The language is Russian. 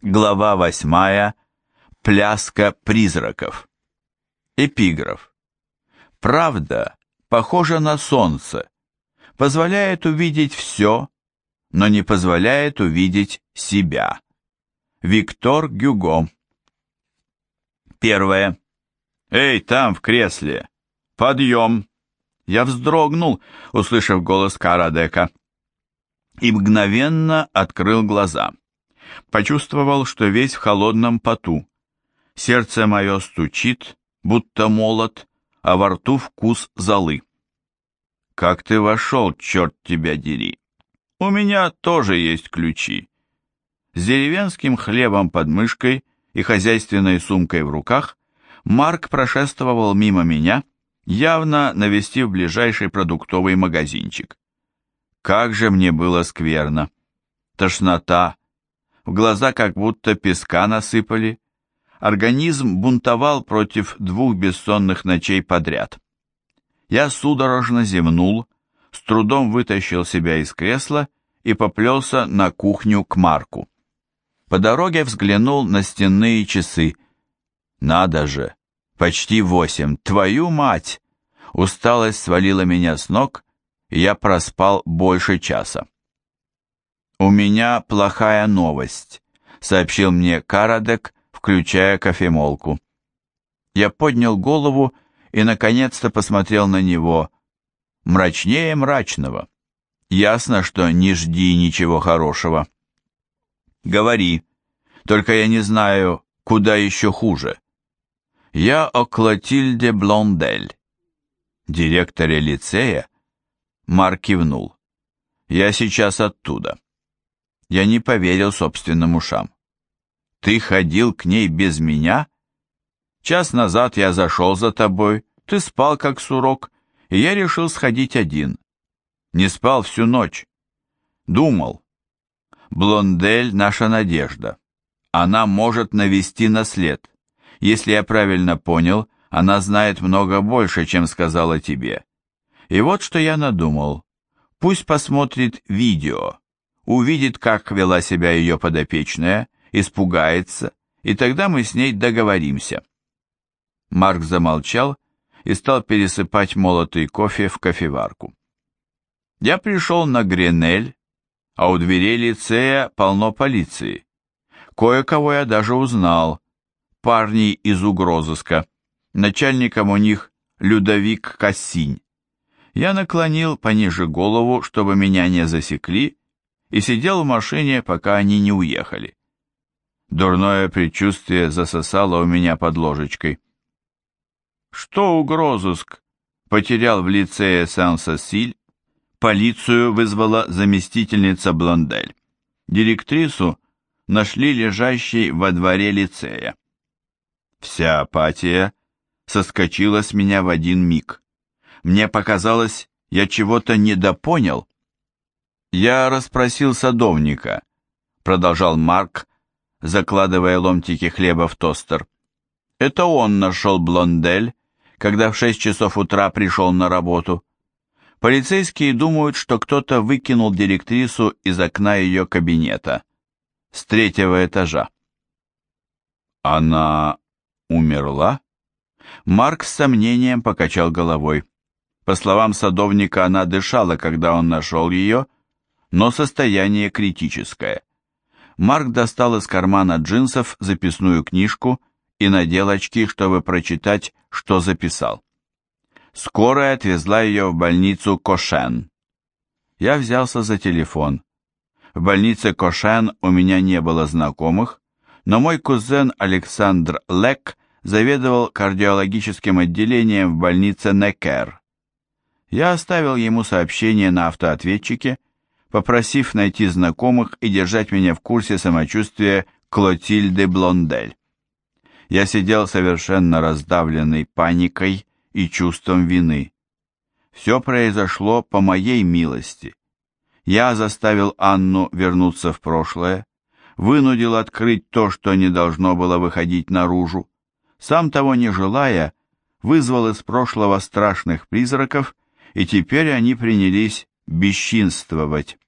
Глава восьмая. Пляска призраков. Эпиграф. Правда похожа на солнце, позволяет увидеть все, но не позволяет увидеть себя. Виктор Гюго. Первое. «Эй, там, в кресле! Подъем!» Я вздрогнул, услышав голос Карадека, и мгновенно открыл глаза. Почувствовал, что весь в холодном поту. Сердце мое стучит, будто молот, а во рту вкус золы. «Как ты вошел, черт тебя дери!» «У меня тоже есть ключи». С деревенским хлебом под мышкой и хозяйственной сумкой в руках Марк прошествовал мимо меня, явно навестив ближайший продуктовый магазинчик. Как же мне было скверно! Тошнота, в глаза как будто песка насыпали. Организм бунтовал против двух бессонных ночей подряд. Я судорожно зевнул, с трудом вытащил себя из кресла и поплелся на кухню к Марку. По дороге взглянул на стенные часы. «Надо же! Почти восемь! Твою мать!» Усталость свалила меня с ног, и я проспал больше часа. «У меня плохая новость», — сообщил мне Карадек, включая кофемолку. Я поднял голову и, наконец-то, посмотрел на него. Мрачнее мрачного. Ясно, что не жди ничего хорошего. «Говори. Только я не знаю, куда еще хуже». «Я о Клотильде Блондель». «Директоре лицея?» Марк кивнул. «Я сейчас оттуда». Я не поверил собственным ушам. Ты ходил к ней без меня? Час назад я зашел за тобой, ты спал как сурок, и я решил сходить один. Не спал всю ночь. Думал. Блондель — наша надежда. Она может навести наслед. Если я правильно понял, она знает много больше, чем сказала тебе. И вот что я надумал. Пусть посмотрит видео увидит, как вела себя ее подопечная, испугается, и тогда мы с ней договоримся». Марк замолчал и стал пересыпать молотый кофе в кофеварку. «Я пришел на Гренель, а у дверей лицея полно полиции. Кое-кого я даже узнал, парней из угрозыска. Начальником у них Людовик Кассинь. Я наклонил пониже голову, чтобы меня не засекли, и сидел в машине, пока они не уехали. Дурное предчувствие засосало у меня под ложечкой. Что угрозыск потерял в лицее Сан-Сосиль, полицию вызвала заместительница Блондель. Директрису нашли лежащей во дворе лицея. Вся апатия соскочила с меня в один миг. Мне показалось, я чего-то недопонял, «Я расспросил садовника», — продолжал Марк, закладывая ломтики хлеба в тостер. «Это он нашел Блондель, когда в шесть часов утра пришел на работу. Полицейские думают, что кто-то выкинул директрису из окна ее кабинета, с третьего этажа». «Она умерла?» Марк с сомнением покачал головой. По словам садовника, она дышала, когда он нашел ее, — но состояние критическое. Марк достал из кармана джинсов записную книжку и надел очки, чтобы прочитать, что записал. Скорая отвезла ее в больницу Кошен. Я взялся за телефон. В больнице Кошен у меня не было знакомых, но мой кузен Александр Лек заведовал кардиологическим отделением в больнице Некер. Я оставил ему сообщение на автоответчике, попросив найти знакомых и держать меня в курсе самочувствия Клотильды Блондель. Я сидел совершенно раздавленный паникой и чувством вины. Все произошло по моей милости. Я заставил Анну вернуться в прошлое, вынудил открыть то, что не должно было выходить наружу. Сам того не желая, вызвал из прошлого страшных призраков, и теперь они принялись бесчинствовать.